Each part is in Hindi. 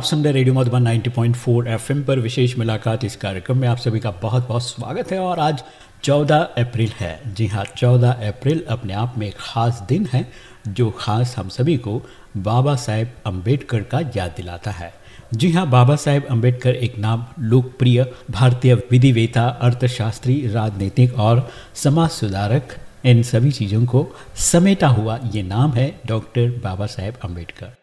आप सुन रहे रेडियो मधुबन 90.4 एफएम पर विशेष मुलाकात इस कार्यक्रम में आप सभी का बहुत बहुत स्वागत है और आज 14 अप्रैल है। जी हाँ 14 अप्रैल अपने आप में एक ख़ास दिन है, जो ख़ास हम सभी को बाबा साहेब अंबेडकर का याद दिलाता है। जी हाँ बाबा साहेब अंबेडकर एक नाम लोकप्रिय भारतीय विधिवेता, अर्थशास्त्री, राजनीतिक और समाज सुधारक, इन सभी चीज़ों को समेटा हुआ ये नाम है डॉक्टर बाबा साहेब अंबेडकर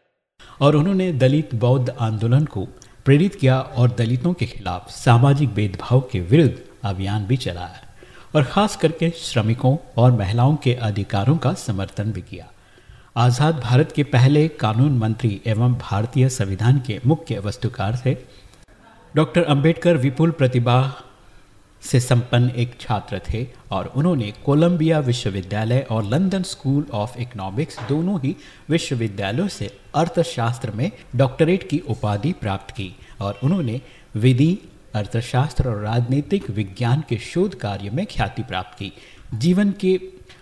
और उन्होंने दलित बौद्ध आंदोलन को प्रेरित किया और दलितों के खिलाफ सामाजिक भेदभाव के विरुद्ध अभियान भी चलाया और ख़ास करके श्रमिकों और महिलाओं के अधिकारों का समर्थन भी किया। आज़ाद भारत के पहले कानून मंत्री एवं भारतीय संविधान के मुख्य वस्तुकार थे। डॉक्टर अंबेडकर विपुल प्रतिभा से संपन्न एक छात्र थे और उन्होंने कोलंबिया विश्वविद्यालय और लंदन स्कूल ऑफ़ इकोनॉमिक्स दोनों ही विश्वविद्यालयों से अर्थशास्त्र में डॉक्टरेट की उपाधि प्राप्त की और उन्होंने विधि, अर्थशास्त्र और राजनीतिक विज्ञान के शोध कार्य में ख्याति प्राप्त की। जीवन के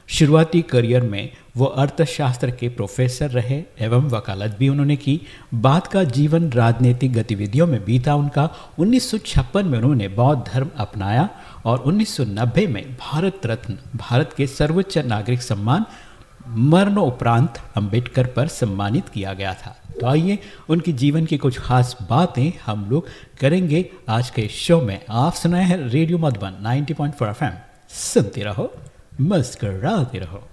शुरुआती करियर में वो अर्थशास्त्र के प्रोफेसर रहे एवं वकालत भी उन्होंने की। बाद का जीवन राजनीतिक गतिविधियों में बीता उनका, उन्नीस सौ छप्पन में उन्होंने बौद्ध धर्म अपनाया और 1990 में भारत रत्न, भारत के सर्वोच्च नागरिक सम्मान, मरणोपरांत अंबेडकर पर सम्मानित किया गया था। तो आइए उनकी जीवन की कुछ खास बातें हम लोग करेंगे आज के शो में। आप सुनाए हैं रेडियो मधुबन 90.4 एफएम सुनते रहो। मस्कराते रहो।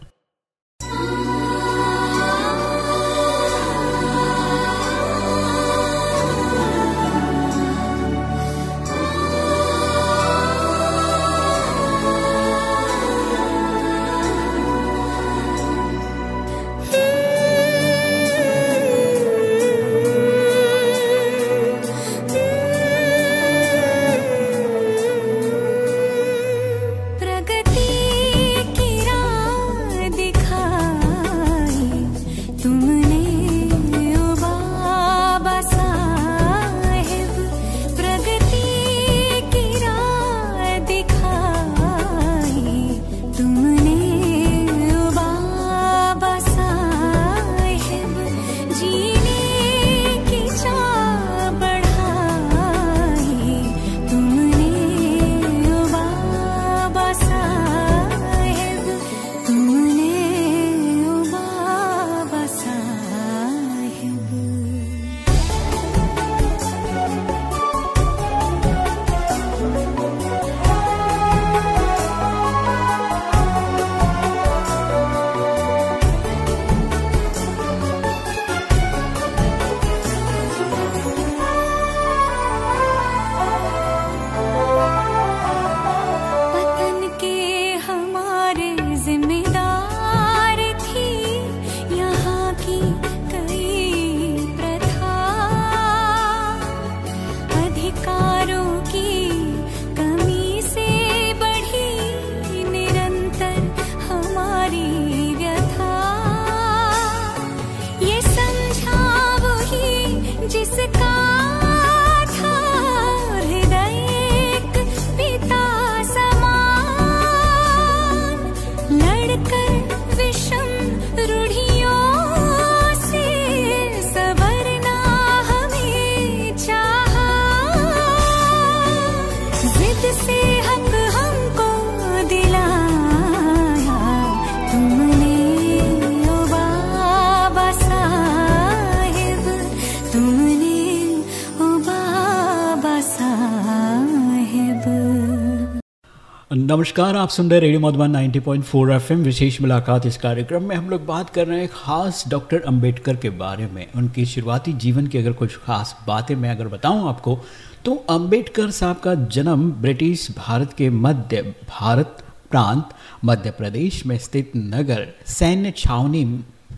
नमस्कार, आप सुन रहे रेडियो मधुबन 90.4 एफएम। विशेष मुलाकात इस कार्यक्रम में हम लोग बात कर रहे हैं खास डॉक्टर अंबेडकर के बारे में। उनकी शुरुआती जीवन की अगर कुछ खास बातें मैं अगर बताऊँ आपको तो अंबेडकर साहब का जन्म ब्रिटिश भारत के मध्य भारत प्रांत, मध्य प्रदेश में स्थित नगर सैन्य छावनी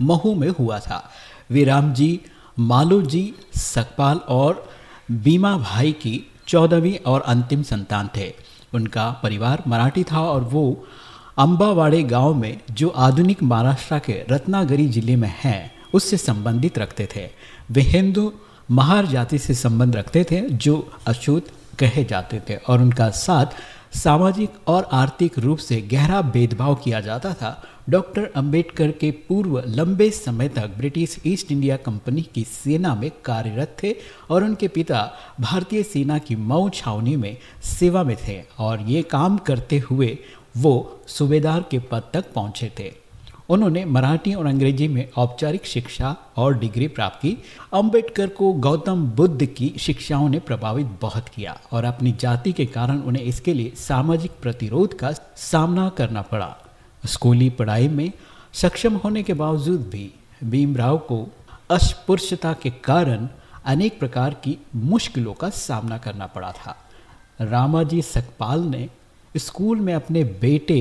महू में हुआ था। वे राम जी, मालू जी, सकपाल और बीमा भाई की चौदहवीं और अंतिम संतान थे। उनका परिवार मराठी था और वो अम्बावाड़े गाँव में, जो आधुनिक महाराष्ट्र के रत्नागिरी ज़िले में है, उससे संबंधित रखते थे। वे हिंदू महार जाति से संबंध रखते थे, जो अछूत कहे जाते थे और उनका साथ सामाजिक और आर्थिक रूप से गहरा भेदभाव किया जाता था। डॉक्टर अंबेडकर के पूर्व लंबे समय तक ब्रिटिश ईस्ट इंडिया कंपनी की सेना में कार्यरत थे और उनके पिता भारतीय सेना की मऊ छावनी में सेवा में थे और ये काम करते हुए वो सूबेदार के पद तक पहुँचे थे। उन्होंने मराठी और अंग्रेज़ी में औपचारिक शिक्षा और डिग्री प्राप्त की। अंबेडकर को गौतम बुद्ध की शिक्षाओं ने प्रभावित बहुत किया और अपनी जाति के कारण उन्हें इसके लिए सामाजिक प्रतिरोध का सामना करना पड़ा। स्कूली पढ़ाई में सक्षम होने के बावजूद भी भीमराव को अस्पृश्यता के कारण अनेक प्रकार की मुश्किलों का सामना करना पड़ा था। रामाजी सकपाल ने स्कूल में अपने बेटे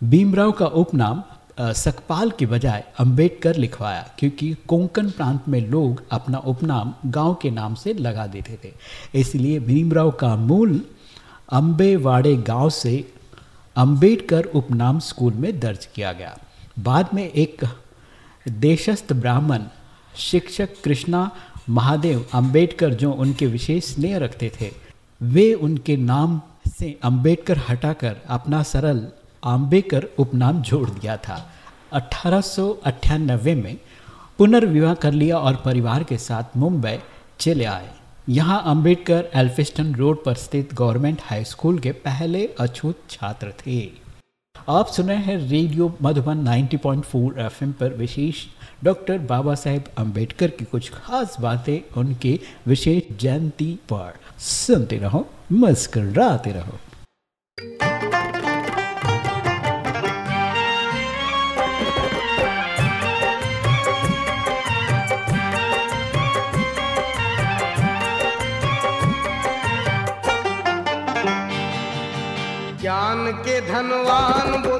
भीमराव का उपनाम सकपाल के बजाय अंबेडकर लिखवाया, क्योंकि कोंकण प्रांत में लोग अपना उपनाम गाँव के नाम से लगा देते थे। इसलिए भीमराव का मूल अम्बेवाड़े गाँव से अंबेडकर उपनाम स्कूल में दर्ज किया गया। बाद में एक देशस्थ ब्राह्मण शिक्षक कृष्णा महादेव अंबेडकर जो उनके विशेष स्नेह रखते थे, वे उनके नाम से अंबेडकर हटाकर अपना सरल आम्बेकर उपनाम जोड़ दिया था। अठारह सौ अट्ठानबे में पुनर्विवाह कर लिया और परिवार के साथ मुंबई चले आए। यहाँ अंबेडकर एल्फिस्टन रोड पर स्थित गवर्नमेंट हाई स्कूल के पहले अछूत छात्र थे। आप सुने हैं रेडियो मधुबन 90.4 एफएम पर विशेष डॉक्टर बाबा साहेब अंबेडकर की कुछ खास बातें, उनके विशेष जयंती पर सुनते रहो, मुस्कराते रहो। धनवान वो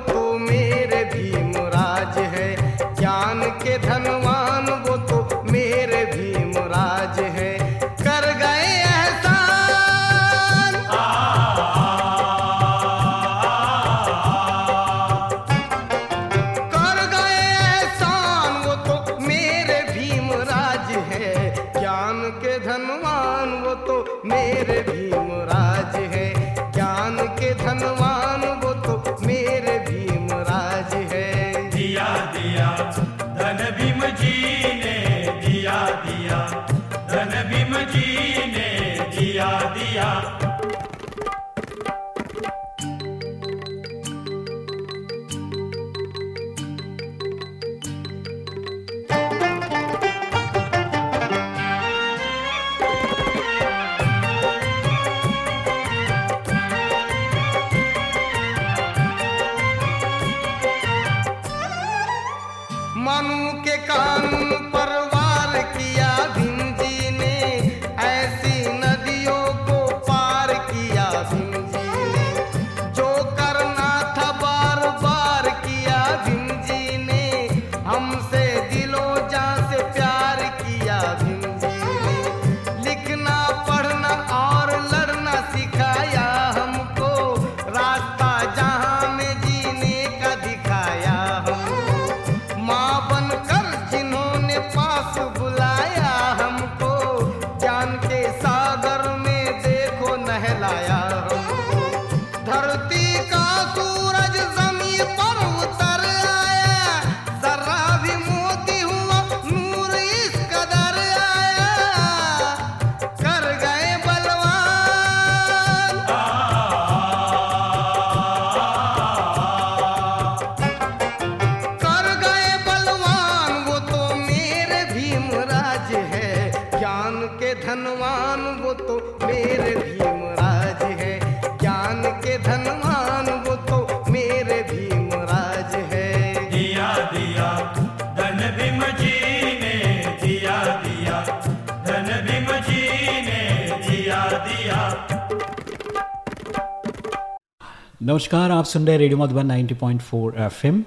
नमस्कार, आप सुन रहे रेडियो मधुबन 90.4 एफएम।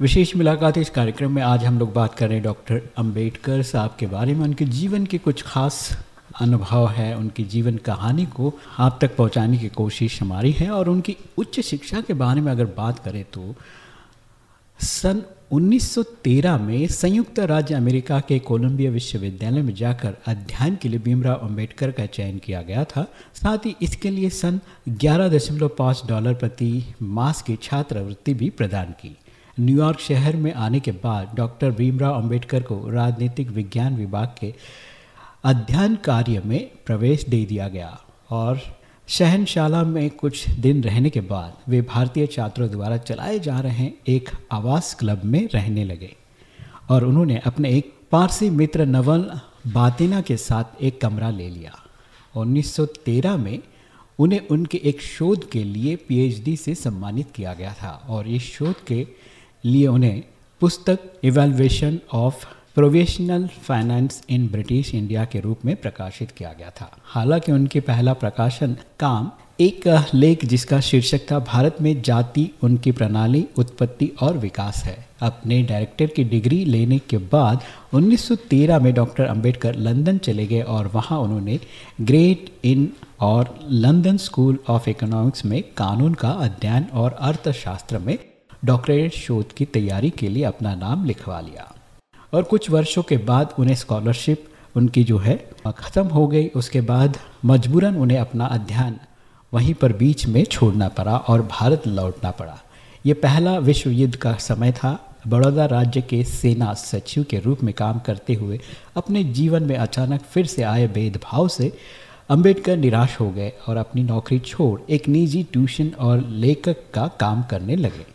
विशेष मुलाकात इस कार्यक्रम में। आज हम लोग बात कर रहे हैं डॉक्टर अंबेडकर साहब के बारे में। उनके जीवन के कुछ खास अनुभव है, उनकी जीवन कहानी को आप तक पहुँचाने की कोशिश हमारी है। और उनकी उच्च शिक्षा के बारे में अगर बात करें तो सन 1913 में संयुक्त राज्य अमेरिका के कोलंबिया विश्वविद्यालय में जाकर अध्ययन के लिए भीमराव अंबेडकर का चयन किया गया था। साथ ही इसके लिए सन 11.5 डॉलर प्रति मास की छात्रवृत्ति भी प्रदान की। न्यूयॉर्क शहर में आने के बाद डॉक्टर भीमराव अंबेडकर को राजनीतिक विज्ञान विभाग के अध्ययन कार्य में प्रवेश दे दिया गया और शहनशाला में कुछ दिन रहने के बाद वे भारतीय छात्रों द्वारा चलाए जा रहे एक आवास क्लब में रहने लगे और उन्होंने अपने एक पारसी मित्र नवल बातिना के साथ एक कमरा ले लिया। 1913 में उन्हें उनके एक शोध के लिए पीएचडी से सम्मानित किया गया था और इस शोध के लिए उन्हें पुस्तक evaluation of professional finance in British India के रूप में प्रकाशित किया गया था। हालाँकि उनके पहला प्रकाशन काम एक लेख जिसका शीर्षक था, भारत में जाति, उनकी प्रणाली, उत्पत्ति और विकास है। अपने डायरेक्टर की डिग्री लेने के बाद 1913 में डॉक्टर अंबेडकर लंदन चले गए और वहाँ उन्होंने ग्रेट इन और लंदन स्कूल ऑफ़ इकोनॉमिक्स में कानून का अध्ययन और अर्थशास्त्र में डॉक्टरेट शोध की तैयारी के लिए अपना नाम लिखवा लिया। और कुछ वर्षों के बाद उन्हें स्कॉलरशिप उनकी जो है, ख़त्म हो गई। उसके बाद मजबूरन उन्हें अपना अध्ययन वहीं पर बीच में छोड़ना पड़ा और भारत लौटना पड़ा। ये पहला विश्व युद्ध का समय था। बड़ौदा राज्य के सेना सचिव के रूप में काम करते हुए अपने जीवन में अचानक फिर से आए भेदभाव से अंबेडकर निराश हो गए और अपनी नौकरी छोड़ एक निजी ट्यूशन और लेखक का काम करने लगे।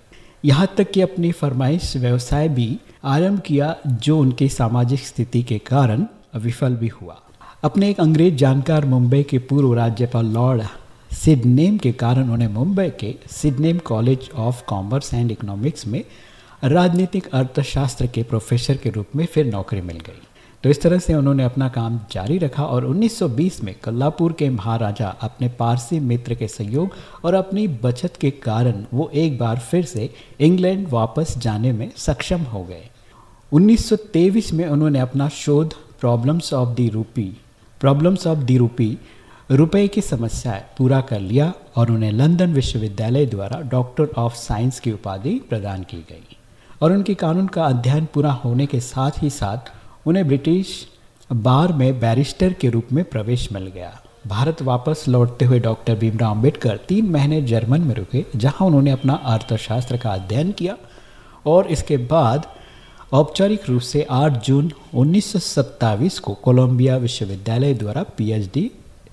यहाँ तक कि अपनी फरमाइश व्यवसाय भी आरंभ किया जो उनकी सामाजिक स्थिति के कारण विफल भी हुआ। अपने एक अंग्रेज़ जानकार मुंबई के पूर्व राज्यपाल लॉर्ड सिडनेम के कारण उन्हें मुंबई के Sydenham college of commerce and economics में राजनीतिक अर्थशास्त्र के प्रोफेसर के रूप में फिर नौकरी मिल गई। तो इस तरह से उन्होंने अपना काम जारी रखा और 1920 में कल्लापुर के महाराजा अपने पारसी मित्र के सहयोग और अपनी बचत के कारण वो एक बार फिर से इंग्लैंड वापस जाने में सक्षम हो गए। 1923 में उन्होंने अपना शोध problems of the rupee problems of the rupee रुपए की समस्याएँ पूरा कर लिया और उन्हें लंदन विश्वविद्यालय द्वारा डॉक्टर ऑफ़ साइंस की उपाधि प्रदान की गई। और उनके कानून का अध्ययन पूरा होने के साथ ही साथ उन्हें ब्रिटिश बार में बैरिस्टर के रूप में प्रवेश मिल गया। भारत वापस लौटते हुए डॉक्टर भीमराव अंबेडकर तीन महीने जर्मन में रुके, जहाँ उन्होंने अपना अर्थशास्त्र का अध्ययन किया और इसके बाद औपचारिक रूप से 8 जून 1927 को कोलंबिया विश्वविद्यालय द्वारा पीएचडी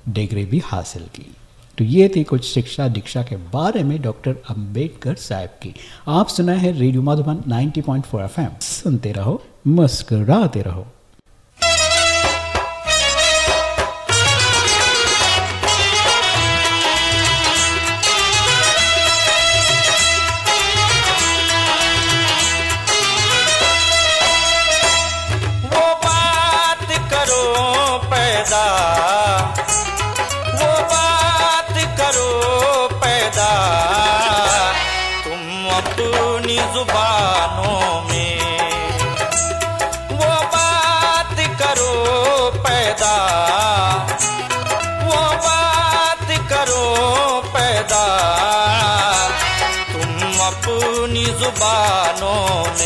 डिग्री भी हासिल की। तो ये थी कुछ शिक्षा दीक्षा के बारे में डॉक्टर अंबेडकर साहब की। आप सुना है रेडियो मधुबन 90.4 एफएम। सुनते रहो, मुस्कुराते रहो। जुबानों में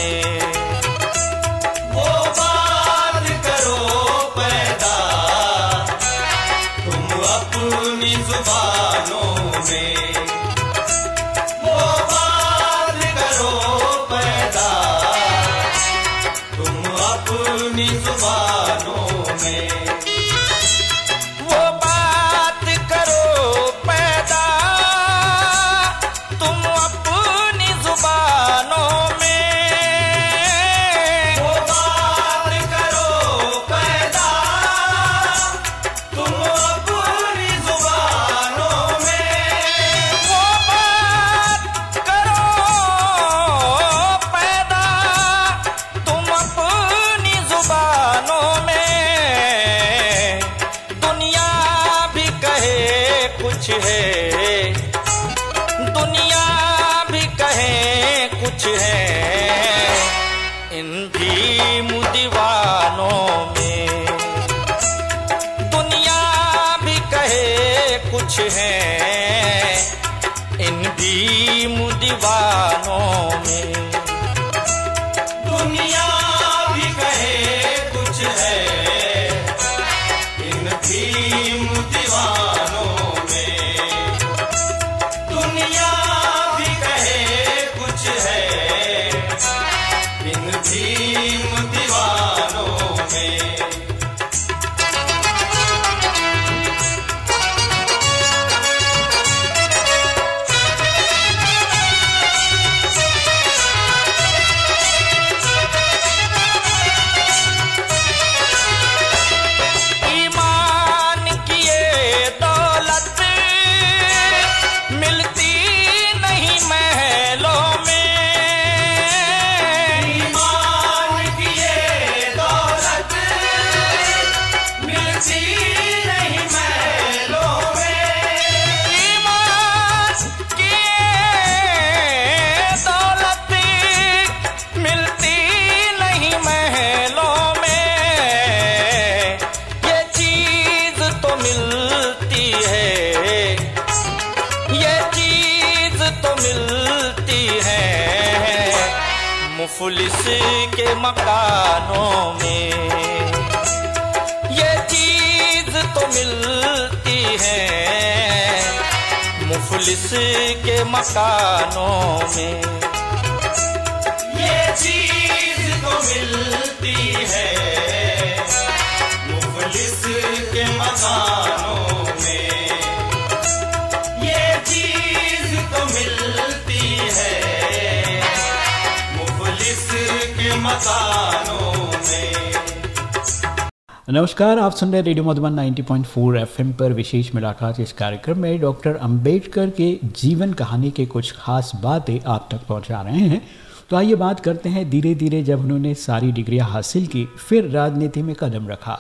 नमस्कार, आप सुन रहे रेडियो मधुबन 90.4 एफएम पर विशेष मुलाकात इस कार्यक्रम में डॉक्टर अंबेडकर के जीवन कहानी के कुछ खास बातें आप तक पहुँचा रहे हैं। तो आइए बात करते हैं धीरे धीरे जब उन्होंने सारी डिग्रियाँ हासिल की, फिर राजनीति में कदम रखा।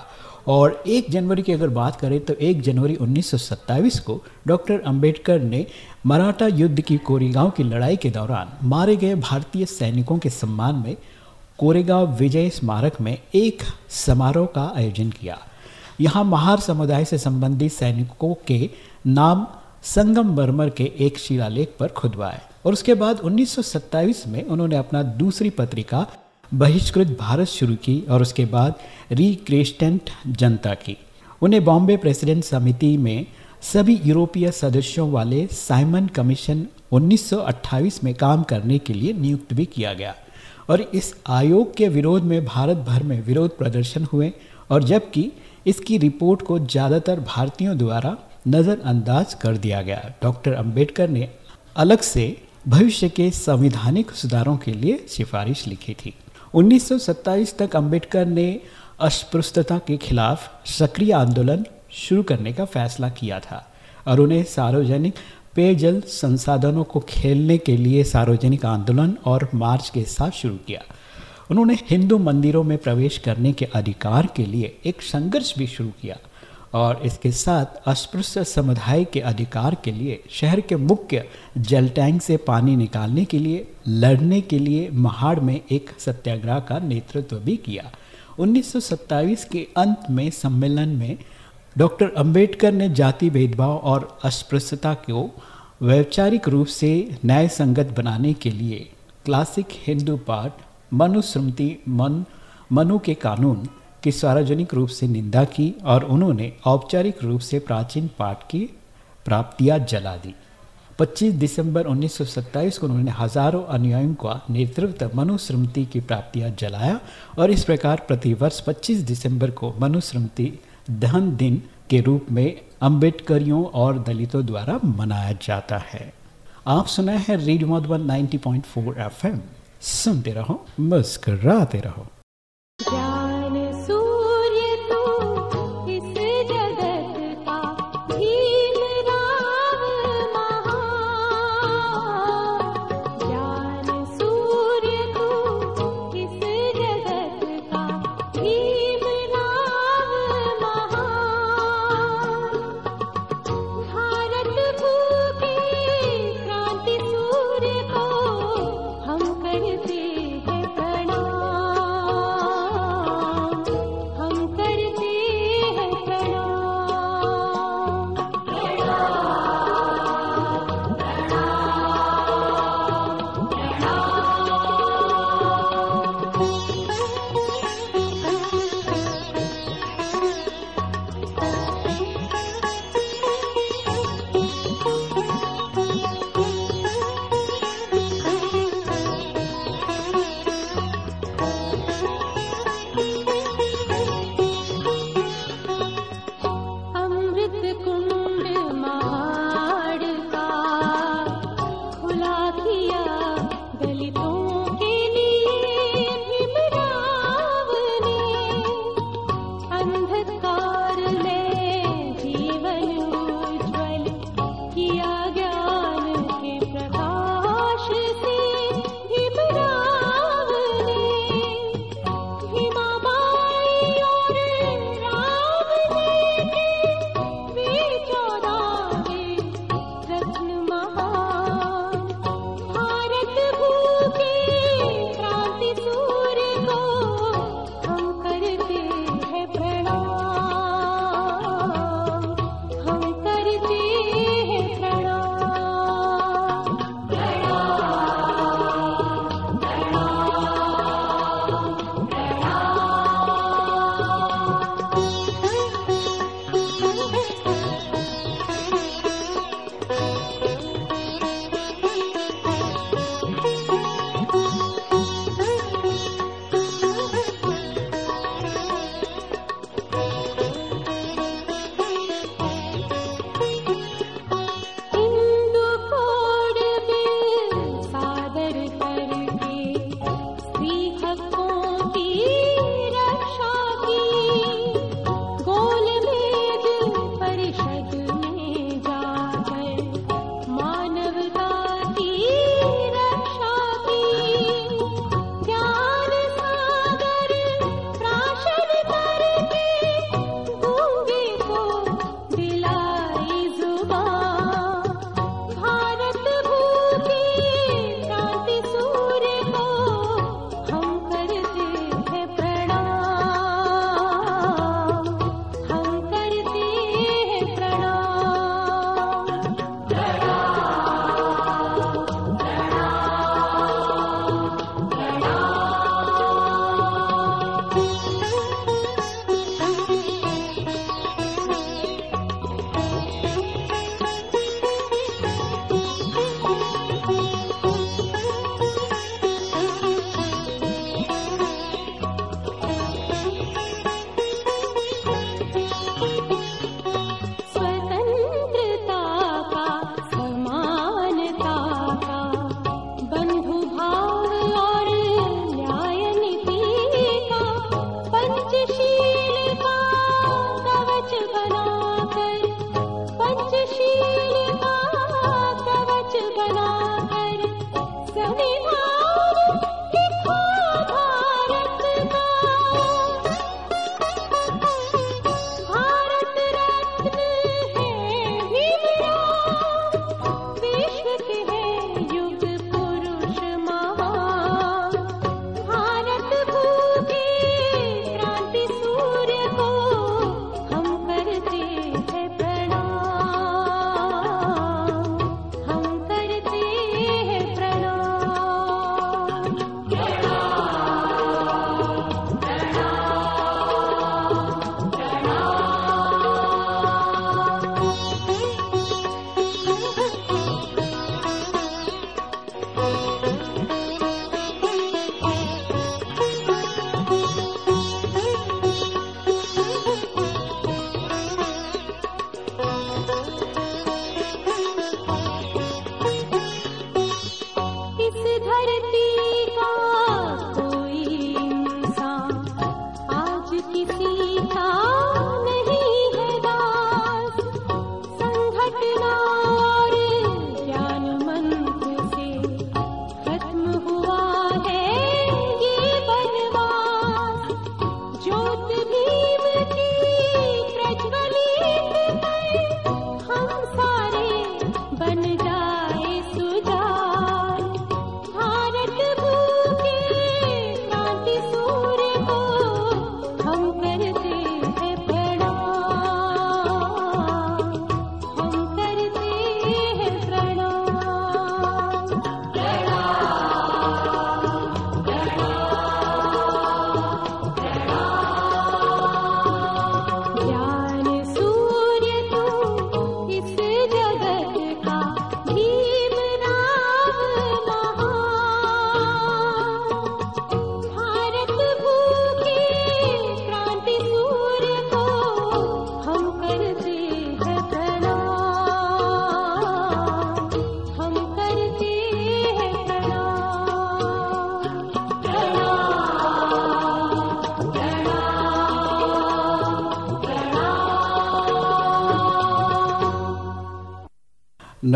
और एक जनवरी की अगर बात करें तो एक जनवरी 1927 को डॉक्टर अंबेडकर ने मराठा युद्ध की कोरेगांव की लड़ाई के दौरान मारे गए भारतीय सैनिकों के सम्मान में कोरेगांव विजय स्मारक में एक समारोह का आयोजन किया। यहाँ महार समुदाय से संबंधित सैनिकों के नाम संगम बर्मर के एक शिलालेख पर खुदवाए और उसके बाद 1927 में उन्होंने अपना दूसरी पत्रिका, बहिष्कृत भारत शुरू की और उसके बाद रिक्रेस्टेंट जनता की। उन्हें बॉम्बे प्रेसिडेंट समिति में सभी यूरोपीय सदस्यों वाले साइमन कमीशन 1928 में काम करने के लिए नियुक्त भी किया गया। और इस आयोग के विरोध में भारत भर में विरोध प्रदर्शन हुए और जबकि इसकी रिपोर्ट को ज़्यादातर भारतीयों द्वारा नज़रअंदाज कर दिया गया। डॉक्टर अंबेडकर ने अलग से भविष्य के संविधानिक सुधारों के लिए सिफारिश लिखी थी। 1927 तक अंबेडकर ने अस्पृश्यता के खिलाफ सक्रिय आंदोलन शुरू करने का फैसला किया था और उन्हें सार्वजनिक पेयजल संसाधनों को खेलने के लिए सार्वजनिक आंदोलन और मार्च के साथ शुरू किया। उन्होंने हिंदू मंदिरों में प्रवेश करने के अधिकार के लिए एक संघर्ष भी शुरू किया और इसके साथ अस्पृश्य समुदाय के अधिकार के लिए, शहर के मुख्य जल टैंक से पानी निकालने के लिए, लड़ने के लिए महाड़ में एक सत्याग्रह का नेतृत्व भी किया। 1927 के अंत में सम्मेलन में डॉक्टर अंबेडकर ने जाति भेदभाव और अस्पृश्यता को वैचारिक रूप से न्याय संगत बनाने के लिए क्लासिक हिंदू पाठ, मनुस्मृति, मन, मनु के कानून की सार्वजनिक रूप से निंदा की और उन्होंने औपचारिक रूप से प्राचीन पाठ की प्राप्तियाँ जला दी। 25 दिसंबर 1927 को उन्होंने हज़ारों अनुयायियों का नेतृत्व मनुस्मृति की प्राप्तियाँ जलाया और इस प्रकार प्रतिवर्ष 25 दिसंबर को मनुस्मृति दहन दिन के रूप में अम्बेडकरियों और दलितों द्वारा मनाया जाता है। आप सुना है रेडियो मधुबन 90.4 एफएम। सुनते रहो, मुस्कराते रहो।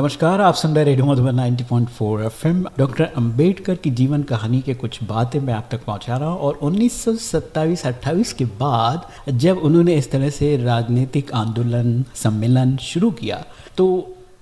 नमस्कार, आप सुन रहे radio Madhuban 90.4 FM. Doctor Ambedkar की जीवन कहानी के कुछ बातें मैं आप तक पहुँचा रहा हूँ और 1927-28 के बाद जब उन्होंने इस तरह से राजनीतिक आंदोलन सम्मेलन शुरू किया तो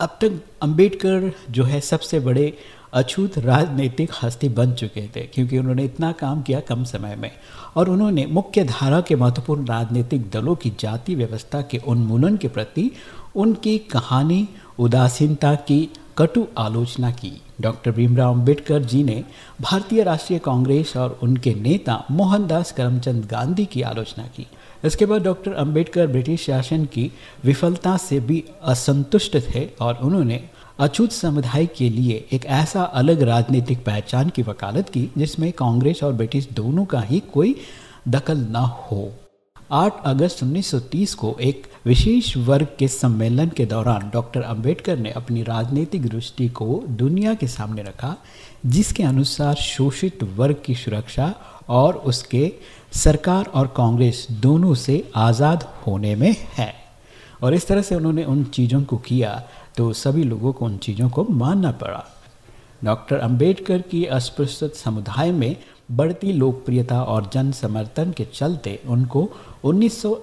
अब तक अंबेडकर जो है सबसे बड़े अछूत राजनीतिक हस्ती बन चुके थे, क्योंकि उन्होंने इतना काम किया कम समय में। और उन्होंने मुख्य धारा के महत्वपूर्ण राजनीतिक दलों की जाति व्यवस्था के उन्मूलन के प्रति उनकी कहानी उदासीनता की कटु आलोचना की। डॉक्टर भीमराव अंबेडकर जी ने भारतीय राष्ट्रीय कांग्रेस और उनके नेता मोहनदास करमचंद गांधी की आलोचना की। इसके बाद डॉक्टर अंबेडकर ब्रिटिश शासन की विफलता से भी असंतुष्ट थे और उन्होंने अछूत समुदाय के लिए एक ऐसा अलग राजनीतिक पहचान की वकालत की जिसमें कांग्रेस और ब्रिटिश दोनों का ही कोई दखल न हो। 8 अगस्त 1930 को एक विशेष वर्ग के सम्मेलन के दौरान डॉक्टर अंबेडकर ने अपनी राजनीतिक दृष्टि को दुनिया के सामने रखा, जिसके अनुसार शोषित वर्ग की सुरक्षा और उसके सरकार और कांग्रेस दोनों से आज़ाद होने में है। और इस तरह से उन्होंने उन चीज़ों को किया तो सभी लोगों को उन चीज़ों को मानना पड़ा। डॉक्टर अंबेडकर की अस्पृश्यत समुदाय में बढ़ती लोकप्रियता और जन समर्थन के चलते उनको उन्नीस सौ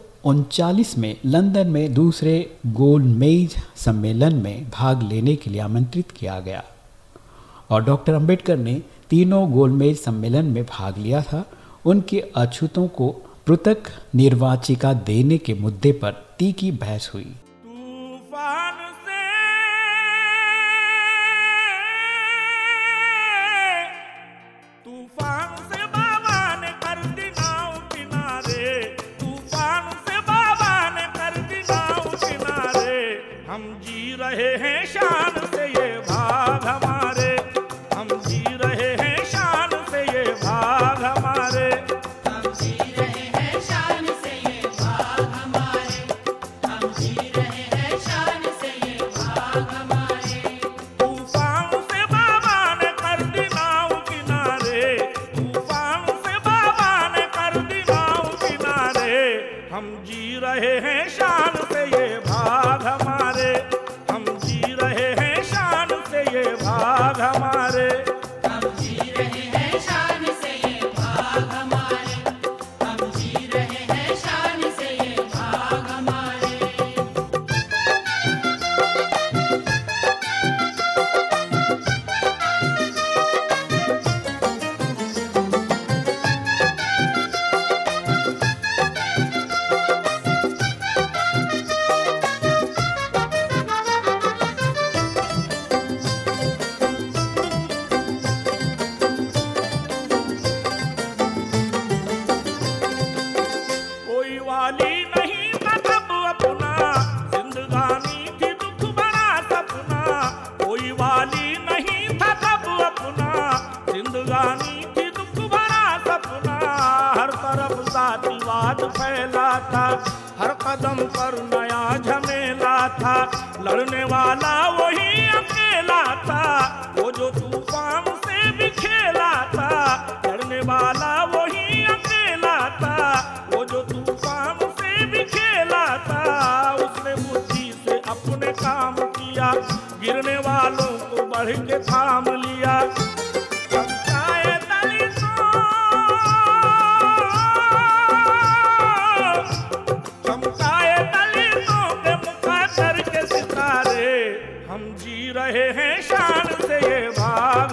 में लंदन में दूसरे गोलमेज सम्मेलन में भाग लेने के लिए आमंत्रित किया गया। और डॉक्टर अंबेडकर ने तीनों गोलमेज सम्मेलन में भाग लिया था। उनके अछूतों को पृथक निर्वाचिका देने के मुद्दे पर तीखी बहस हुई। हम जी रहे हैं शान से ये भाग हमारे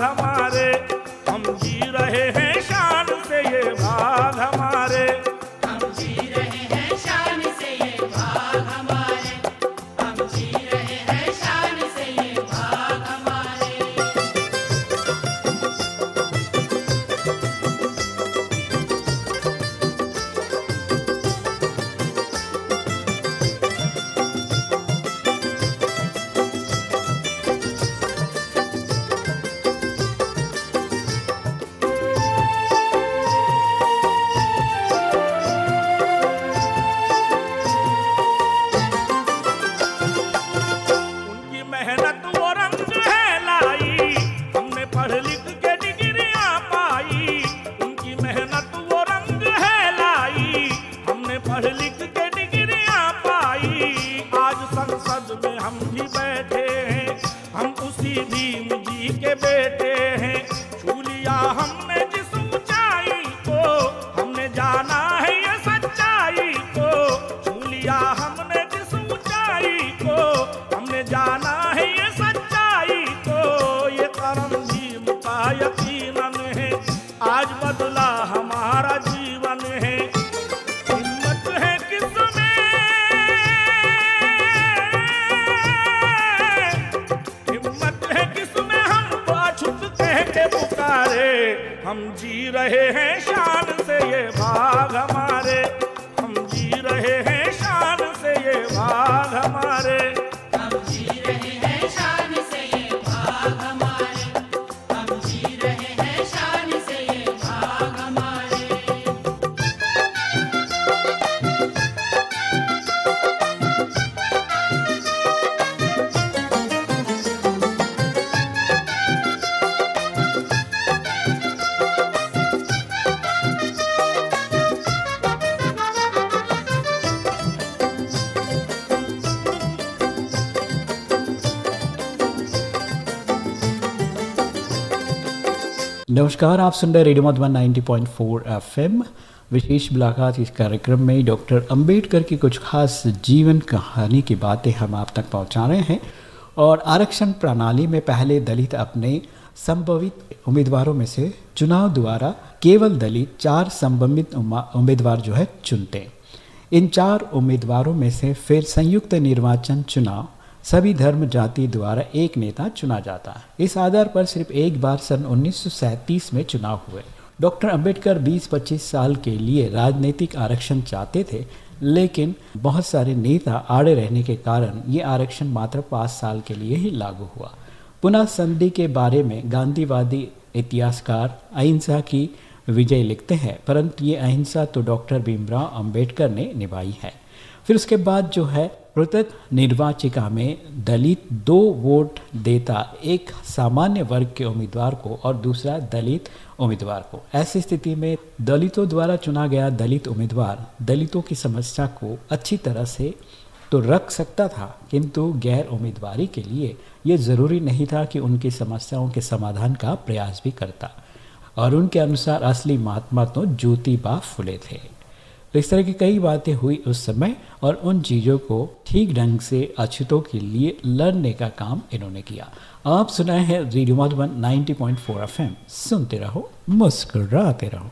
भाग नमस्कार, आप सुन रहे रेडियो मधुबन 90.4 एफएम। विशेष मुलाकात इस कार्यक्रम में डॉक्टर अंबेडकर की कुछ खास जीवन कहानी की बातें हम आप तक पहुँचा रहे हैं। और आरक्षण प्रणाली में पहले दलित अपने संभवित उम्मीदवारों में से चुनाव द्वारा केवल दलित चार संबंधित उम्मा- उम्मीदवार जो है चुनते इन चार उम्मीदवारों में से फिर संयुक्त निर्वाचन चुनाव सभी धर्म, जाति द्वारा एक नेता चुना जाता है। इस आधार पर सिर्फ़ एक बार सन 1937 में चुनाव हुए। डॉक्टर अंबेडकर 20-25 साल के लिए राजनीतिक आरक्षण चाहते थे, लेकिन बहुत सारे नेता आड़े रहने के कारण ये आरक्षण मात्र पाँच साल के लिए ही लागू हुआ। पुनः संधि के बारे में गांधीवादी इतिहासकार अहिंसा की विजय लिखते हैं, परंतु ये अहिंसा तो डॉक्टर भीमराव अंबेडकर ने निभाई है। फिर उसके बाद जो है पृथक निर्वाचिका में दलित दो वोट देता एक सामान्य वर्ग के उम्मीदवार को और दूसरा दलित उम्मीदवार को। ऐसी स्थिति में दलितों द्वारा चुना गया दलित उम्मीदवार दलितों की समस्या को अच्छी तरह से तो रख सकता था, किंतु गैर उम्मीदवारी के लिए ये ज़रूरी नहीं था कि उनकी समस्याओं के समाधान का प्रयास भी करता। और उनके अनुसार असली महात्मा तो ज्योतिबा फुले थे। इस तरह की कई बातें हुई उस समय और उन चीज़ों को ठीक ढंग से अछूतों के लिए लड़ने का काम इन्होंने किया। आप सुनाए हैं रेडियो मधुबन 90.4 एफएम सुनते रहो, मुस्कुराते रहो।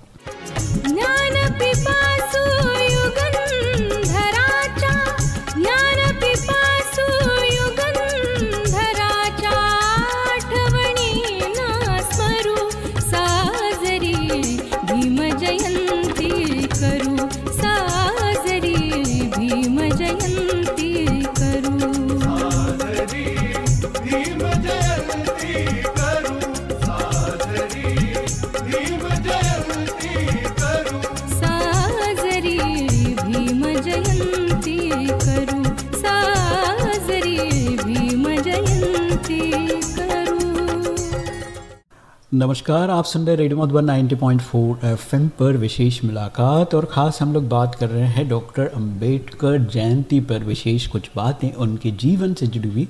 नमस्कार, आप सुन रहे रेडियो मधुबन 90.4 एफएम पर विशेष मुलाकात और ख़ास हम लोग बात कर रहे हैं डॉक्टर अंबेडकर जयंती पर विशेष कुछ बातें, उनके जीवन से जुड़ी हुई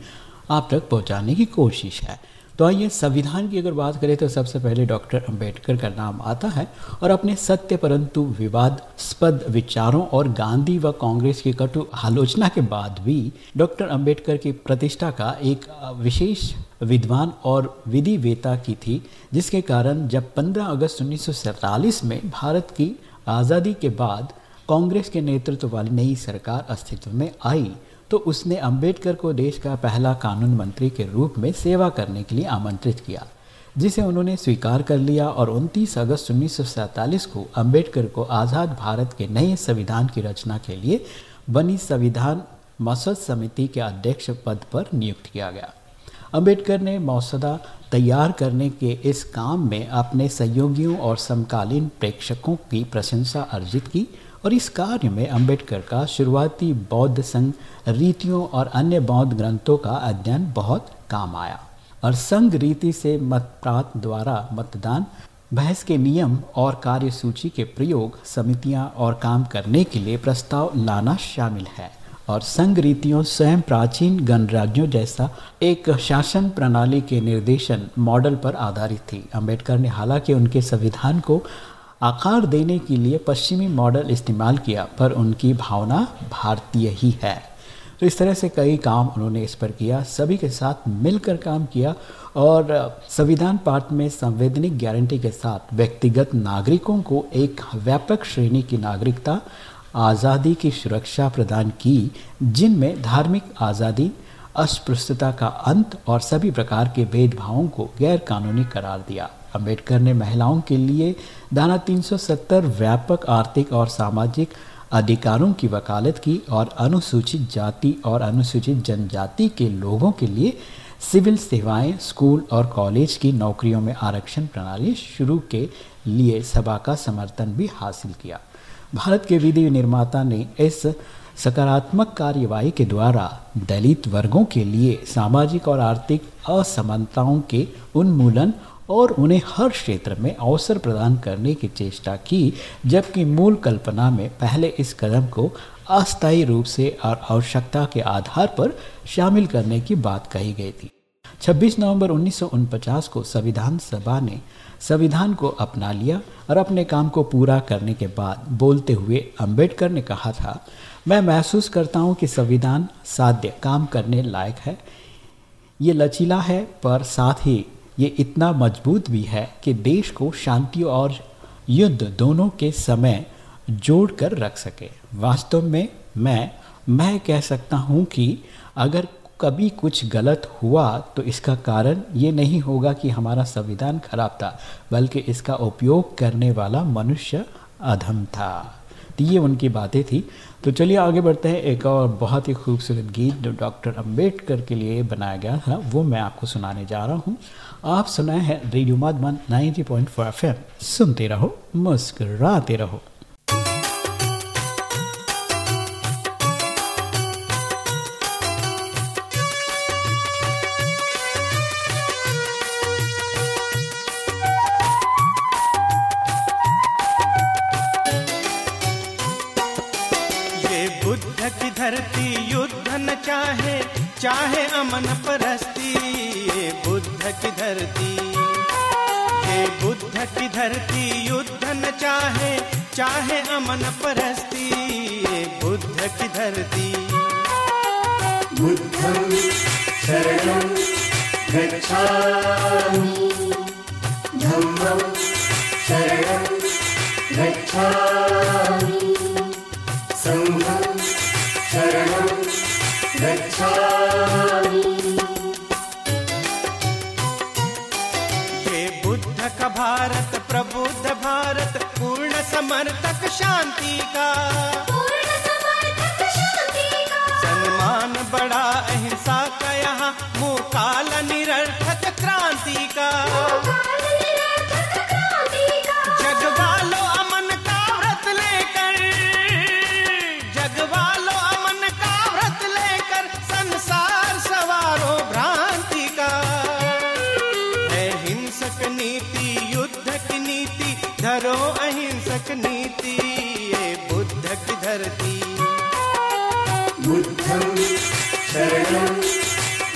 आप तक पहुँचाने की कोशिश है। तो आइए संविधान की अगर बात करें तो सबसे पहले डॉक्टर अंबेडकर का नाम आता है और अपने सत्य परंतु विवादस्पद विचारों और गांधी व कांग्रेस की कटु आलोचना के बाद भी डॉक्टर अंबेडकर की प्रतिष्ठा का एक विशेष विद्वान और विधि वेता की थी, जिसके कारण जब 15 अगस्त 1947 में भारत की आज़ादी के बाद कांग्रेस के नेतृत्व वाली नई सरकार अस्तित्व में आई तो उसने अंबेडकर को देश का पहला कानून मंत्री के रूप में सेवा करने के लिए आमंत्रित किया, जिसे उन्होंने स्वीकार कर लिया और 29 अगस्त 1947 को अंबेडकर को आज़ाद भारत के नए संविधान की रचना के लिए बनी संविधान मसद समिति के अध्यक्ष पद पर नियुक्त किया गया। अंबेडकर ने मौसदा तैयार करने के इस काम में अपने सहयोगियों और समकालीन प्रेक्षकों की प्रशंसा अर्जित की और इस कार्य में अंबेडकर का शुरुआती बौद्ध संघ, रीतियों और अन्य बौद्ध ग्रंथों का अध्ययन बहुत काम आया। और संघ रीति से मतप्रात द्वारा मतदान, बहस के नियम और कार्यसूची के प्रयोग, समितियाँ और काम करने के लिए प्रस्ताव लाना शामिल है। और संघ रीतियों स्वयं प्राचीन गणराज्यों जैसा एक शासन प्रणाली के निर्देशन मॉडल पर आधारित थी। अंबेडकर ने हालाँकि उनके संविधान को आकार देने के लिए पश्चिमी मॉडल इस्तेमाल किया, पर उनकी भावना भारतीय ही है। तो इस तरह से कई काम उन्होंने इस पर किया, सभी के साथ मिलकर काम किया और संविधान पाठ में संवैधानिक गारंटी के साथ व्यक्तिगत नागरिकों को एक व्यापक श्रेणी की नागरिकता, आज़ादी की सुरक्षा प्रदान की, जिनमें धार्मिक आज़ादी, अस्पृश्यता का अंत और सभी प्रकार के भेदभावों को गैरकानूनी करार दिया। अंबेडकर ने महिलाओं के लिए धारा 370 व्यापक आर्थिक और सामाजिक अधिकारों की वकालत की और अनुसूचित जाति और अनुसूचित जनजाति के लोगों के लिए सिविल सेवाएँ, स्कूल और कॉलेज की नौकरियों में आरक्षण प्रणाली शुरू के लिए सभा का समर्थन भी हासिल किया। भारत के विधि निर्माता ने इस सकारात्मक कार्यवाही के द्वारा दलित वर्गों के लिए सामाजिक और आर्थिक असमानताओं के उन्मूलन और उन्हें हर क्षेत्र में अवसर प्रदान करने की चेष्टा की, जबकि मूल कल्पना में पहले इस कदम को अस्थायी रूप से और आवश्यकता के आधार पर शामिल करने की बात कही गई थी। 26 नवंबर उन्नीस को संविधान सभा ने संविधान को अपना लिया और अपने काम को पूरा करने के बाद बोलते हुए अंबेडकर ने कहा था, मैं महसूस करता हूँ कि संविधान साध्य काम करने लायक है। ये लचीला है, पर साथ ही ये इतना मज़बूत भी है कि देश को शांति और युद्ध दोनों के समय जोड़ कर रख सके। वास्तव में मैं मैं कह सकता हूँ कि अगर कभी कुछ गलत हुआ तो इसका कारण ये नहीं होगा कि हमारा संविधान खराब था, बल्कि इसका उपयोग करने वाला मनुष्य अधम था। तो ये उनकी बातें थी। तो चलिए आगे बढ़ते हैं। एक और बहुत ही खूबसूरत गीत जो डॉक्टर अंबेडकर के लिए बनाया गया था, वो मैं आपको सुनाने जा रहा हूँ। आप सुनाए है रेडियो माधवन 90.4 पॉइंट सुनते रहो, मुस्कराते रहो। ये बुद्ध की धरती युद्ध न चाहे चाहे अमन बुद्ध की धरती। ये बुद्ध की धरती, युद्ध न चाहे चाहे अमन परस्ती। ये बुद्ध की धरती। बुद्धं शरणं गच्छामि। धम्मं शरणं गच्छामि। भारत प्रबुद्ध भारत पूर्ण समर्थक शांति का। सम्मान बड़ा अहिंसा का यहाँ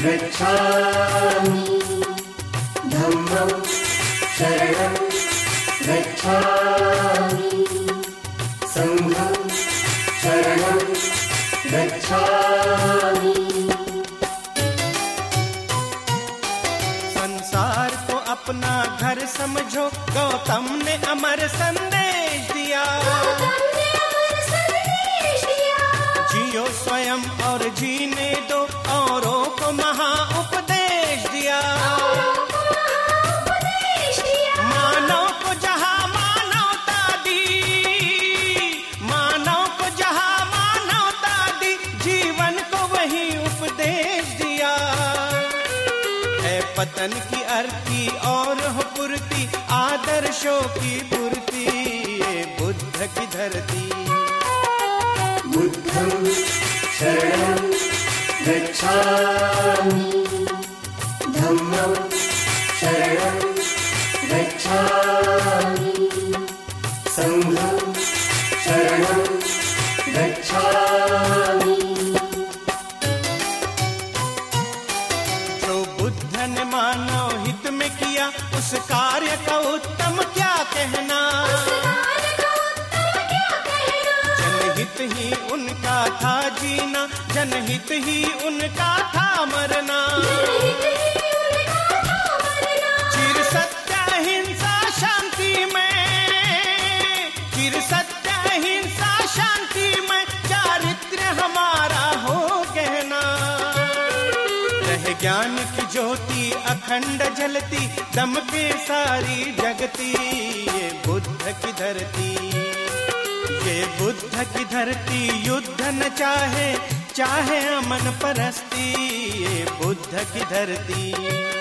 गच्छामि। धम्मं शरणं गच्छामि है की अर्थी और हो पूर्ति, आदर्शों की पूर्ति, ये बुद्ध की धरती। बुद्धं शरणं गच्छामि। जीना, जनहित ही उनका था मरना। चिर सत्य, हिंसा, शांति में। चिर सत्य, हिंसा, शांति में चारित्र हमारा हो कहना रह ज्ञान की ज्योति अखंड जलती, दम के सारी जगती, ये बुद्ध की धरती। ये बुद्ध की धरती युद्ध न चाहे चाहे अमन परस्ती ये बुद्ध की धरती।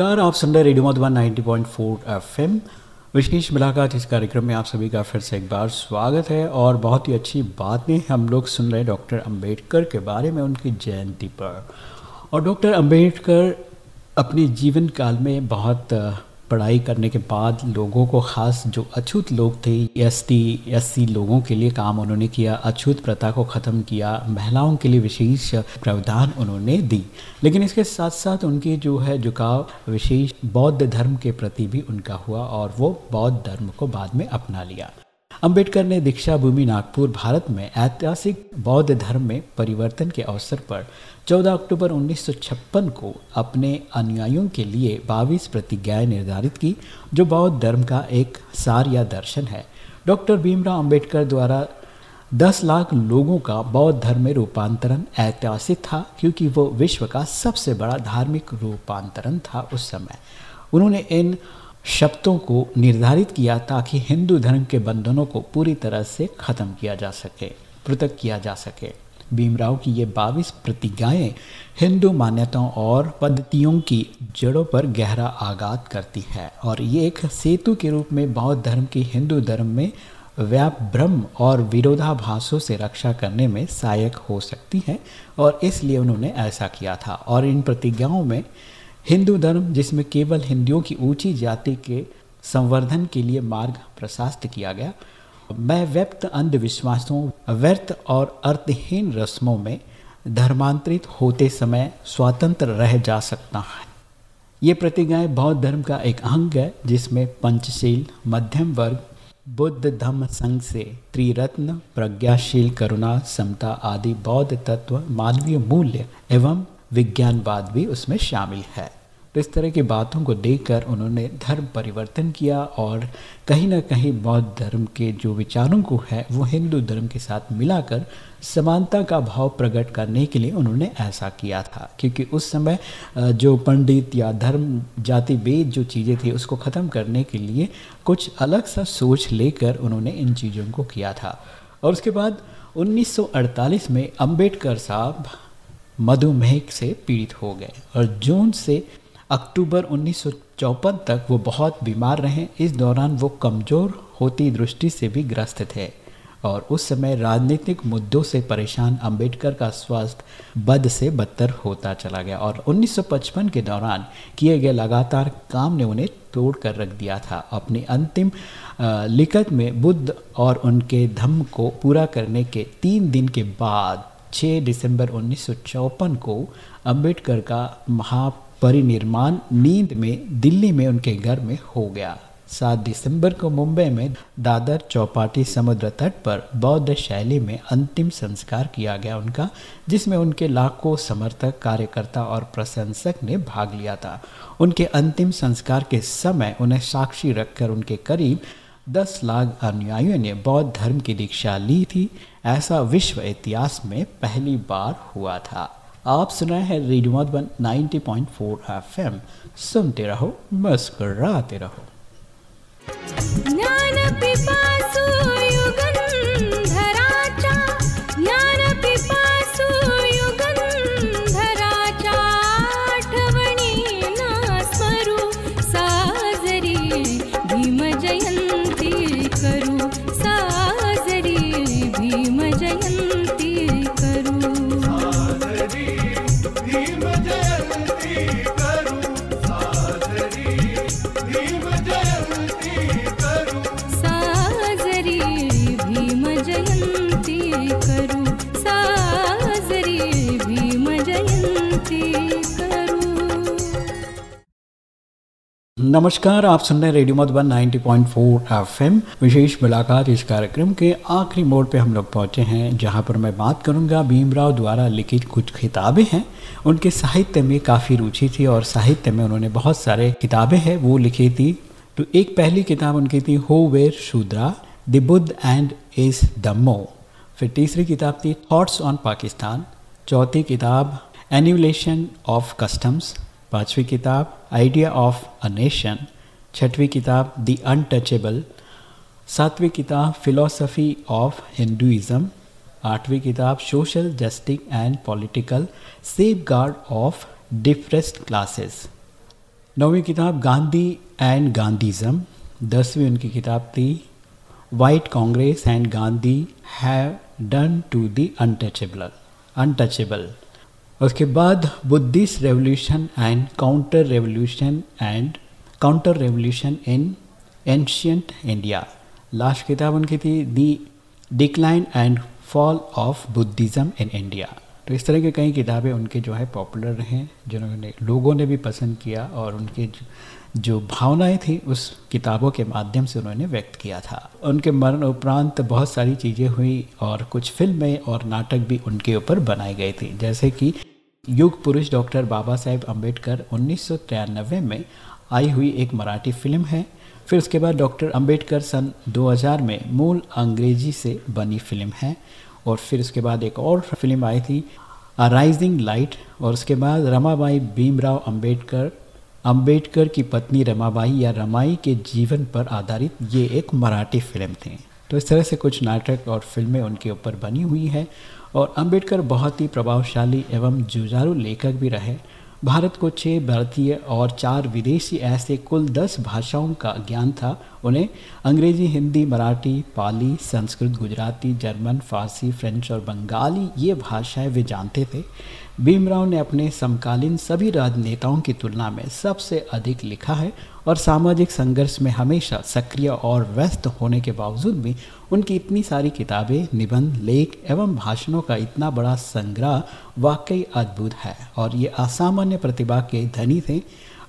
नमस्कार, आप सुन रहे रेडियो मधुबन 90.4 एफएम। विशेष मुलाकात इस कार्यक्रम में आप सभी का फिर से एक बार स्वागत है और बहुत ही अच्छी बातें हम लोग सुन रहे डॉक्टर अंबेडकर के बारे में, उनकी जयंती पर। और डॉक्टर अंबेडकर अपने जीवन काल में बहुत पढ़ाई करने के बाद लोगों को खास जो अछूत लोग थे एस टी लोगों के लिए काम उन्होंने किया, अछूत प्रथा को ख़त्म किया, महिलाओं के लिए विशेष प्रावधान उन्होंने दी। लेकिन इसके साथ साथ उनके जो है झुकाव, विशेष बौद्ध धर्म के प्रति भी उनका हुआ और वो बौद्ध धर्म को बाद में अपना लिया। अंबेडकर ने दीक्षा भूमि नागपुर, भारत में ऐतिहासिक बौद्ध धर्म में परिवर्तन के अवसर पर 14 अक्टूबर 1956 को अपने अनुयायियों के लिए 22 प्रतिज्ञाएँ निर्धारित की, जो बौद्ध धर्म का एक सार या दर्शन है। डॉक्टर भीमराव अंबेडकर द्वारा 10 लाख लोगों का बौद्ध धर्म में रूपांतरण ऐतिहासिक था, क्योंकि वो विश्व का सबसे बड़ा धार्मिक रूपांतरण था उस समय। उन्होंने इन शब्दों को निर्धारित किया ताकि हिंदू धर्म के बंधनों को पूरी तरह से खत्म किया जा सके, पृथक किया जा सके। भीमराव की ये बाईस प्रतिज्ञाएँ हिंदू मान्यताओं और पद्धतियों की जड़ों पर गहरा आघात करती है। और ये एक सेतु के रूप में बौद्ध धर्म की हिंदू धर्म में व्याप ब्रह्म और विरोधाभासों से रक्षा करने में सहायक हो सकती है और इसलिए उन्होंने ऐसा किया था। और इन प्रतिज्ञाओं में हिंदू धर्म, जिसमें केवल हिंदुओं की ऊँची जाति के संवर्धन के लिए मार्ग प्रशस्त किया गया मैं व्यक्त अंधविश्वासों, व्यर्थ और अर्थहीन रस्मों में धर्मांतरित होते समय स्वतंत्र रह जा सकता है। ये प्रतिज्ञाएँ बौद्ध धर्म का एक अंग है, जिसमें पंचशील, मध्यम वर्ग, बुद्ध धम्म संघ से त्रिरत्न, प्रज्ञाशील, करुणा, समता आदि बौद्ध तत्व, मानवीय मूल्य एवं विज्ञानवाद भी उसमें शामिल है। तो इस तरह की बातों को देखकर उन्होंने धर्म परिवर्तन किया और कहीं ना कहीं बौद्ध धर्म के जो विचारों को है, वो हिंदू धर्म के साथ मिलाकर समानता का भाव प्रकट करने के लिए उन्होंने ऐसा किया था। क्योंकि उस समय जो पंडित या धर्म, जाति, वेद जो चीज़ें थी, उसको ख़त्म करने के लिए कुछ अलग सा सोच लेकर उन्होंने इन चीज़ों को किया था। और उसके बाद 1948 में अंबेडकर साहब मधुमेह से पीड़ित हो गए और जून से अक्टूबर 1954 तक वो बहुत बीमार रहे। इस दौरान वो कमज़ोर होती दृष्टि से भी ग्रस्त थे और उस समय राजनीतिक मुद्दों से परेशान अंबेडकर का स्वास्थ्य बद से बदतर होता चला गया और 1955 के दौरान किए गए लगातार काम ने उन्हें तोड़ कर रख दिया था। अपनी अंतिम लिखत में बुद्ध और उनके धम्म को पूरा करने के तीन दिन के बाद 6 दिसंबर 1954 को अंबेडकर का महापरिनिर्माण नींद में, दिल्ली में उनके घर में हो गया। सात दिसंबर को मुंबई में दादर चौपाटी समुद्र तट पर बौद्ध शैली में अंतिम संस्कार किया गया उनका, जिसमें उनके लाखों समर्थक, कार्यकर्ता और प्रशंसक ने भाग लिया था। उनके अंतिम संस्कार के समय उन्हें साक्षी रखकर उनके करीब दस लाख अनुयायियों ने बौद्ध धर्म की दीक्षा ली थी। ऐसा विश्व इतिहास में पहली बार हुआ था। आप सुन रहे हैं रेडियो मधुबन 90.4 एफएम। सुनते रहो मस्कर रहो। नमस्कार, आप सुन रहे हैं रेडियो मधुबन 90.4 एफएम। विशेष मुलाकात इस कार्यक्रम के आखिरी मोड़ पे हम लोग पहुँचे हैं, जहाँ पर मैं बात करूँगा भीमराव द्वारा लिखित कुछ किताबें हैं। उनके साहित्य में काफ़ी रुचि थी और साहित्य में उन्होंने बहुत सारे किताबें हैं, वो लिखी थी। तो एक पहली किताब उनकी थी, who were Shudras, the Buddha and his Dhamma फिर तीसरी किताब थी, थॉट्स ऑन पाकिस्तान। चौथी किताब एन्यूलेशन ऑफ़ कस्टम्स। पांचवी किताब आइडिया ऑफ़ अ नेशन छठवीं किताब द अनटचेबल सातवीं किताब फिलोसफी ऑफ़ हिंदुइज्म आठवीं किताब social justice and political safeguard of depressed classes नौवीं किताब गांधी एंड गांधीज़म दसवीं उनकी किताब थी what Congress and Gandhi have done to the untouchable untouchable उसके बाद Buddhist revolution and counter revolution and counter revolution in ancient India last किताब उनकी थी the decline and fall of Buddhism in India तो इस तरह की कई किताबें उनके जो है पॉपुलर रहे जिन्होंने लोगों ने भी पसंद किया और उनके जो, भावनाएँ थी उस किताबों के माध्यम से उन्होंने व्यक्त किया था। उनके मरण उपरांत बहुत सारी चीज़ें हुई और कुछ फ़िल्में और नाटक भी उनके ऊपर बनाए गए थे। जैसे कि युग पुरुष डॉक्टर बाबा साहेब अंबेडकर उन्नीस सौ तिरानबे में आई हुई एक मराठी फ़िल्म है। फिर उसके बाद डॉक्टर अंबेडकर सन 2000 में मूल अंग्रेज़ी से बनी फ़िल्म है। और फिर उसके बाद एक और फ़िल्म आई थी अ राइजिंग लाइट और उसके बाद रमाबाई भीमराव अंबेडकर अंबेडकर की पत्नी रमाबाई या रमाई के जीवन पर आधारित ये एक मराठी फ़िल्म थी। तो इस तरह से कुछ नाटक और फ़िल्में उनके ऊपर बनी हुई है। और अंबेडकर बहुत ही प्रभावशाली एवं जुझारू लेखक भी रहे। भारत को छः भारतीय और चार विदेशी ऐसे कुल दस भाषाओं का ज्ञान था। उन्हें अंग्रेज़ी, हिंदी, मराठी, पाली, संस्कृत, गुजराती, जर्मन, फारसी, फ्रेंच और बंगाली ये भाषाएँ वे जानते थे। भीमराव ने अपने समकालीन सभी राजनेताओं की तुलना में सबसे अधिक लिखा है और सामाजिक संघर्ष में हमेशा सक्रिय और व्यस्त होने के बावजूद भी उनकी इतनी सारी किताबें, निबंध, लेख एवं भाषणों का इतना बड़ा संग्रह वाकई अद्भुत है। और ये असामान्य प्रतिभा के धनी थे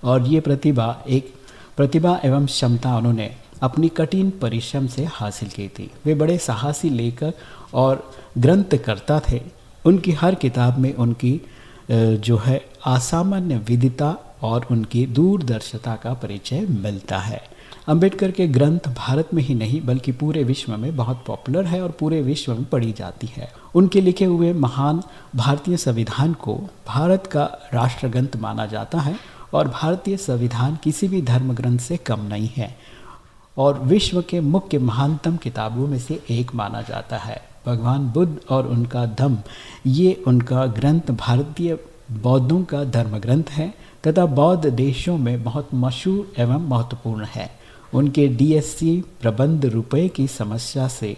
और ये प्रतिभा एक प्रतिभा एवं क्षमता उन्होंने अपनी कठिन परिश्रम से हासिल की थी। वे बड़े साहसी लेखक और ग्रंथकर्ता थे। उनकी हर किताब में उनकी जो है असामान्य विदिता और उनकी दूरदर्शिता का परिचय मिलता है। अंबेडकर के ग्रंथ भारत में ही नहीं, बल्कि पूरे विश्व में बहुत पॉपुलर है और पूरे विश्व में पढ़ी जाती है। उनके लिखे हुए महान भारतीय संविधान को भारत का राष्ट्र ग्रंथ माना जाता है और भारतीय संविधान किसी भी धर्म ग्रंथ से कम नहीं है और विश्व के मुख्य महानतम किताबों में से एक माना जाता है। भगवान बुद्ध और उनका धम्म। ये उनका ग्रंथ भारतीय बौद्धों का धर्म ग्रंथ है, तथा बौद्ध देशों में बहुत मशहूर एवं महत्वपूर्ण है। उनके डीएससी प्रबंध रुपए की समस्या से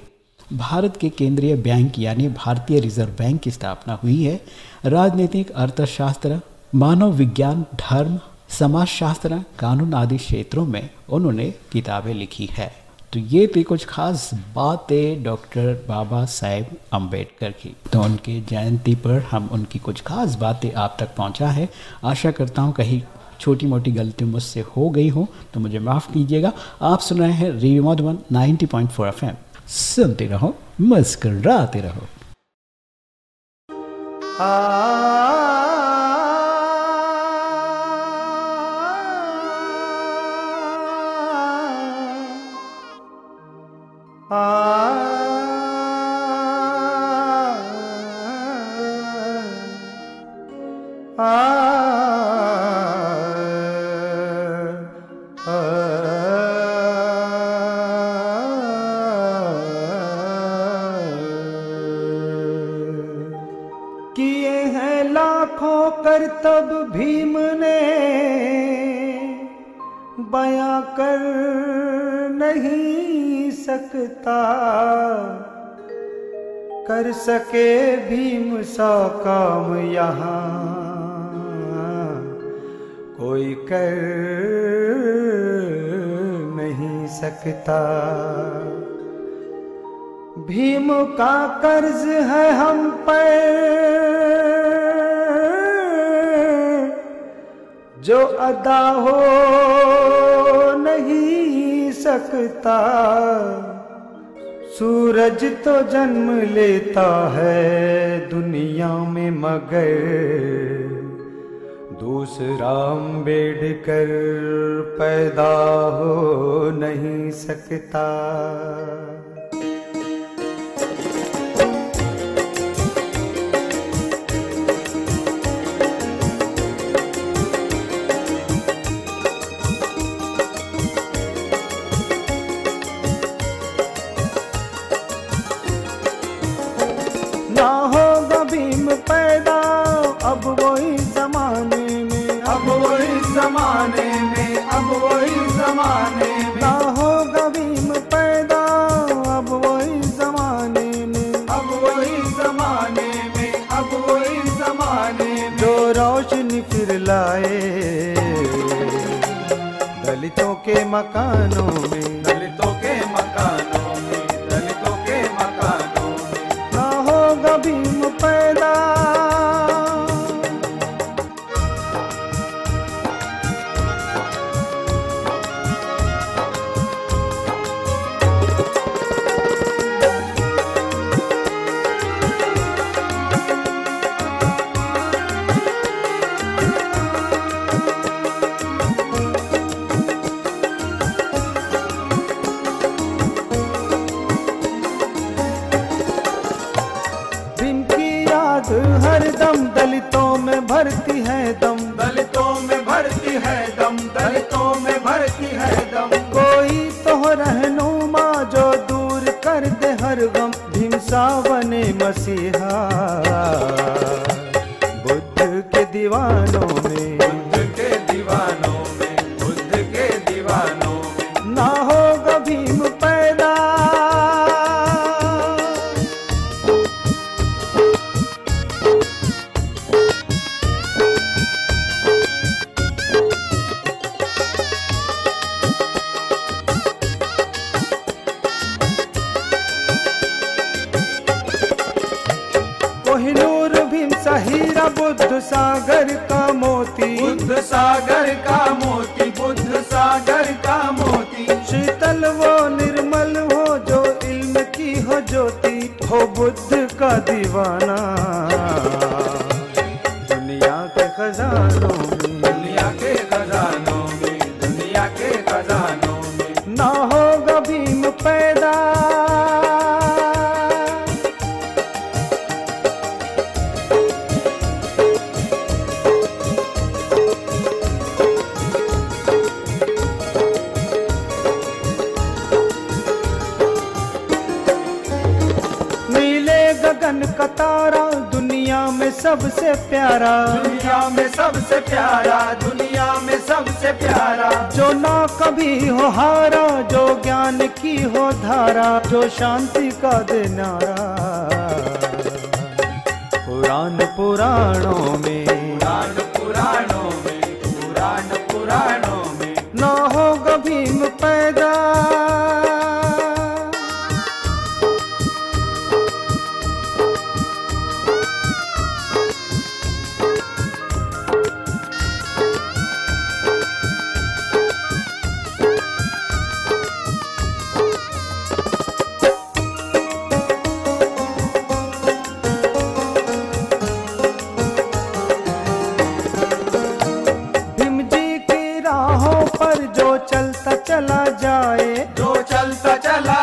भारत के केंद्रीय बैंक, यानी भारतीय रिज़र्व बैंक की स्थापना हुई है। राजनीतिक, अर्थशास्त्र, मानव विज्ञान, धर्म, समाजशास्त्र, कानून आदि क्षेत्रों में उन्होंने किताबें लिखी है। तो ये भी कुछ खास बातें डॉक्टर बाबा साहेब अंबेडकर की। तो उनके जयंती पर हम उनकी कुछ खास बातें आप तक पहुँचा है। आशा करता हूँ कहीं छोटी मोटी गलती मुझसे हो गई हो तो मुझे माफ़ कीजिएगा। आप सुन रहे हैं रेडियो मधुबन 90.4 पॉइंट सुनते रहो, मुस्कराते रहो। किए सकता कर सके भीम सा काम यहाँ। कोई कर नहीं सकता। भीम का कर्ज है हम पर। जो अदा हो नहीं सकता। सूरज तो जन्म लेता है दुनिया में मगर। दूसरा अंबेडकर पैदा हो नहीं सकता। मकानों में। दुनिया में सबसे प्यारा दुनिया में सबसे प्यारा। जो ना कभी हो हारा जो ज्ञान की हो धारा जो शांति का देनारा पुराण पुराणों में पुराण पुराणों में पुराण पुराणों में। ना हो कभी पैदा।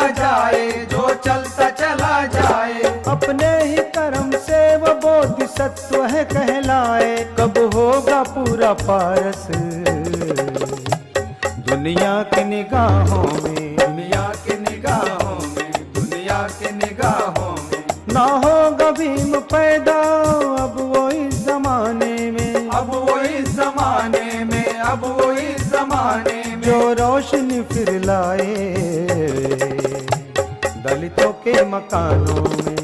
चला जाए, जो चलता चला जाए। अपने ही कर्म से वो बोध सत्व है कहलाए। कब होगा पूरा पारस? दुनिया की निगाहों में मकानों में।